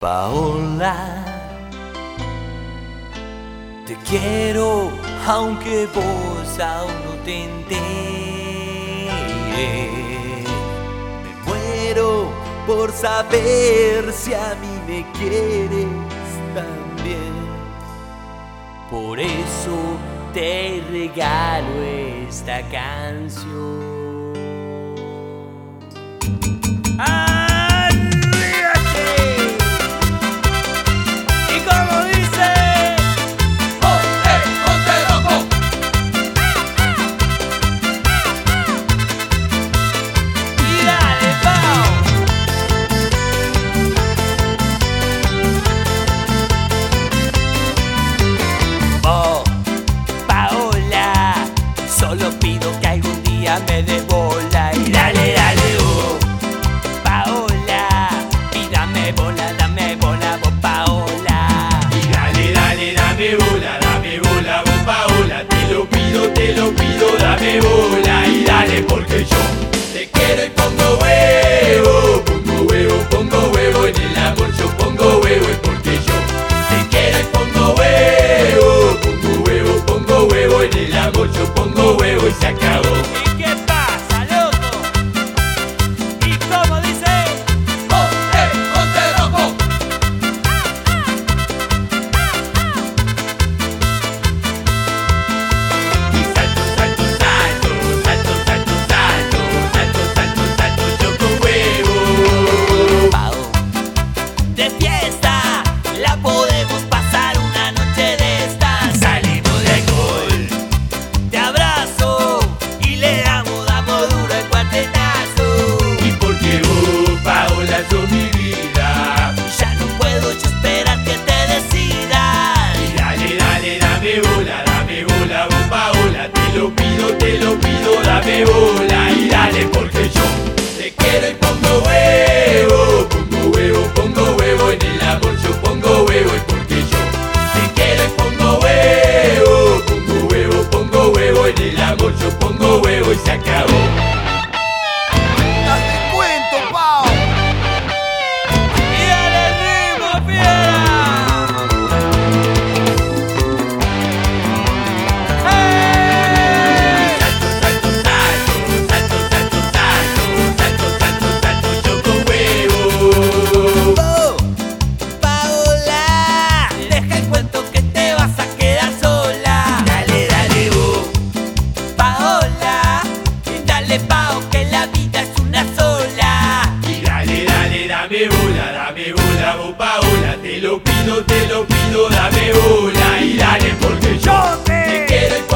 Paola, te quiero aunque vos aún no te enteres. Me muero por saber si a mí me quieres también. Por eso te regalo esta canción. I me it. Te lo pido, te lo pido, dame bola y dale porque yo te quiero y pao que la vida es una sola. Y dale, dale, dame bola, dame bola, vos Paola, te lo pido, te lo pido, dame bola. Y dale porque yo te, te quiero